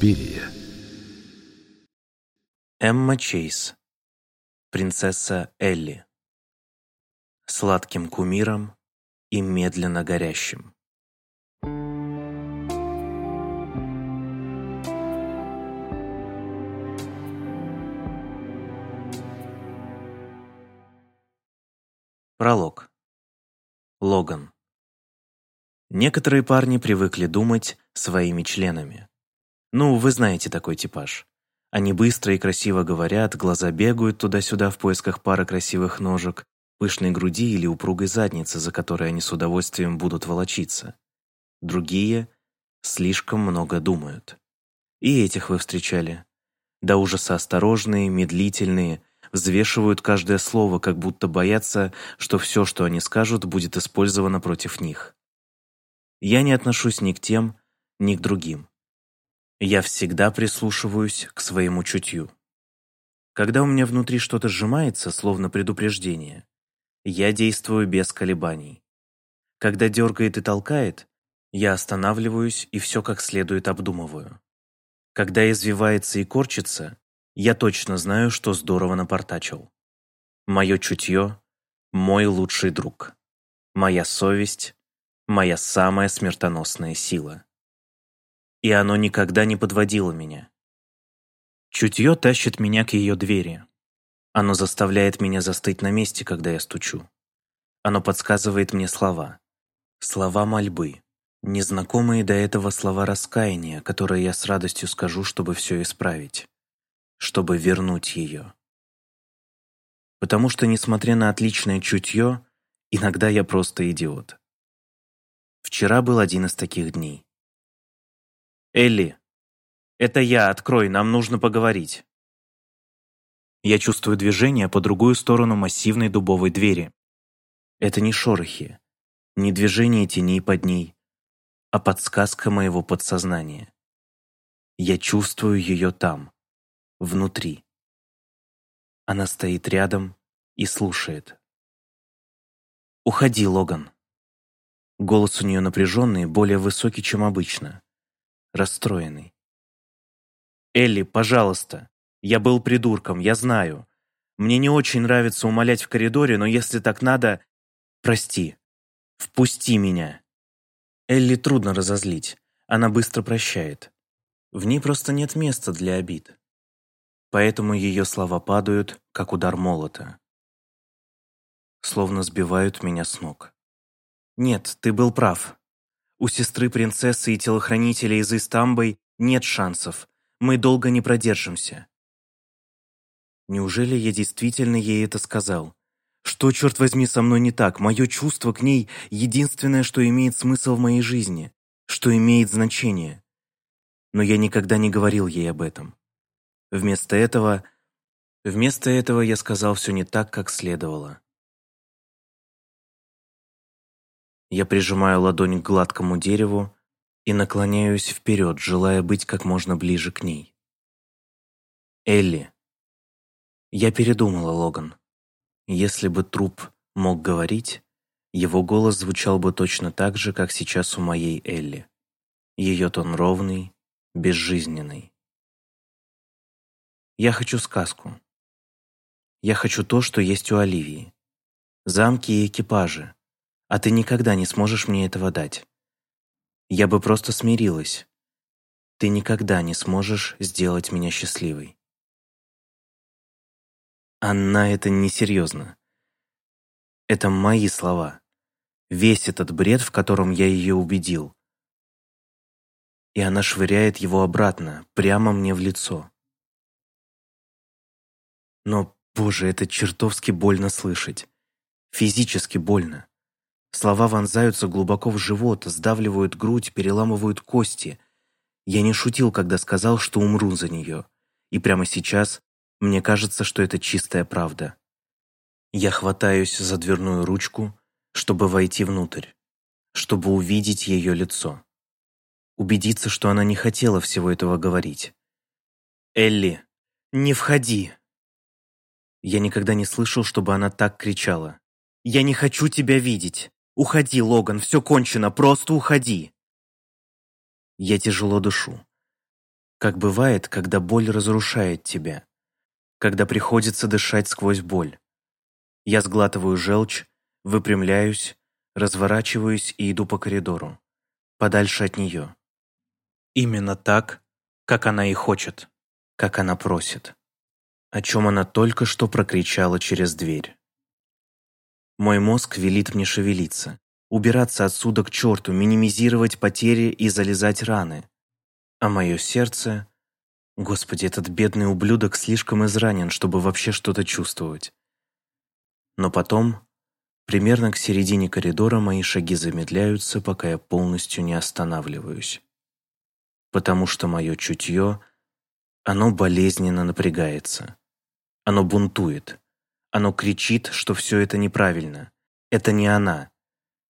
Суспирия. Эмма Чейз. Принцесса Элли. Сладким кумиром и медленно горящим. Пролог. Логан. Некоторые парни привыкли думать своими членами. Ну, вы знаете такой типаж. Они быстро и красиво говорят, глаза бегают туда-сюда в поисках пары красивых ножек, пышной груди или упругой задницы, за которой они с удовольствием будут волочиться. Другие слишком много думают. И этих вы встречали. До ужаса осторожные, медлительные, взвешивают каждое слово, как будто боятся, что все, что они скажут, будет использовано против них. Я не отношусь ни к тем, ни к другим. Я всегда прислушиваюсь к своему чутью. Когда у меня внутри что-то сжимается, словно предупреждение, я действую без колебаний. Когда дергает и толкает, я останавливаюсь и все как следует обдумываю. Когда извивается и корчится, я точно знаю, что здорово напортачил. Мое чутье — мой лучший друг. Моя совесть — моя самая смертоносная сила. И оно никогда не подводило меня. Чутье тащит меня к ее двери. Оно заставляет меня застыть на месте, когда я стучу. Оно подсказывает мне слова. Слова мольбы. Незнакомые до этого слова раскаяния, которые я с радостью скажу, чтобы все исправить чтобы вернуть ее. Потому что, несмотря на отличное чутье, иногда я просто идиот. Вчера был один из таких дней. «Элли, это я, открой, нам нужно поговорить». Я чувствую движение по другую сторону массивной дубовой двери. Это не шорохи, не движение теней под ней, а подсказка моего подсознания. Я чувствую ее там внутри. Она стоит рядом и слушает. «Уходи, Логан». Голос у нее напряженный, более высокий, чем обычно. Расстроенный. «Элли, пожалуйста. Я был придурком, я знаю. Мне не очень нравится умолять в коридоре, но если так надо... Прости. Впусти меня». Элли трудно разозлить. Она быстро прощает. В ней просто нет места для обид поэтому ее слова падают, как удар молота. Словно сбивают меня с ног. Нет, ты был прав. У сестры принцессы и телохранителя из Истамбой нет шансов. Мы долго не продержимся. Неужели я действительно ей это сказал? Что, черт возьми, со мной не так? Мое чувство к ней — единственное, что имеет смысл в моей жизни, что имеет значение. Но я никогда не говорил ей об этом. Вместо этого... Вместо этого я сказал все не так, как следовало. Я прижимаю ладонь к гладкому дереву и наклоняюсь вперед, желая быть как можно ближе к ней. Элли. Я передумала, Логан. Если бы труп мог говорить, его голос звучал бы точно так же, как сейчас у моей Элли. Ее тон ровный, безжизненный. Я хочу сказку. Я хочу то, что есть у Оливии. Замки и экипажи. А ты никогда не сможешь мне этого дать. Я бы просто смирилась. Ты никогда не сможешь сделать меня счастливой. Анна, это несерьезно. Это мои слова. Весь этот бред, в котором я ее убедил. И она швыряет его обратно, прямо мне в лицо. Но, боже, это чертовски больно слышать. Физически больно. Слова вонзаются глубоко в живот, сдавливают грудь, переламывают кости. Я не шутил, когда сказал, что умру за нее. И прямо сейчас мне кажется, что это чистая правда. Я хватаюсь за дверную ручку, чтобы войти внутрь, чтобы увидеть ее лицо. Убедиться, что она не хотела всего этого говорить. «Элли, не входи!» Я никогда не слышал, чтобы она так кричала. «Я не хочу тебя видеть! Уходи, Логан, все кончено, просто уходи!» Я тяжело дышу. как бывает, когда боль разрушает тебя, когда приходится дышать сквозь боль. Я сглатываю желчь, выпрямляюсь, разворачиваюсь и иду по коридору, подальше от нее. Именно так, как она и хочет, как она просит, о чем она только что прокричала через дверь. Мой мозг велит мне шевелиться, убираться отсюда к черту, минимизировать потери и залезать раны. А мое сердце... Господи, этот бедный ублюдок слишком изранен, чтобы вообще что-то чувствовать. Но потом, примерно к середине коридора, мои шаги замедляются, пока я полностью не останавливаюсь. Потому что мое чутье, оно болезненно напрягается. Оно бунтует. Оно кричит, что все это неправильно. Это не она.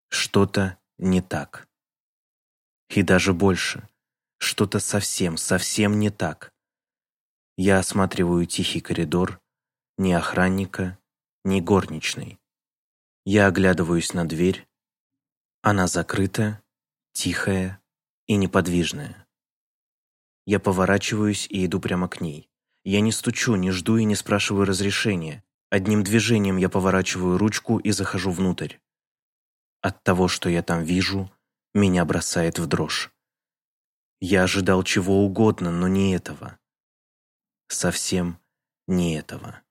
Что-то не так. И даже больше. Что-то совсем, совсем не так. Я осматриваю тихий коридор, ни охранника, ни горничной. Я оглядываюсь на дверь. Она закрыта, тихая и неподвижная. Я поворачиваюсь и иду прямо к ней. Я не стучу, не жду и не спрашиваю разрешения. Одним движением я поворачиваю ручку и захожу внутрь. От того, что я там вижу, меня бросает в дрожь. Я ожидал чего угодно, но не этого. Совсем не этого.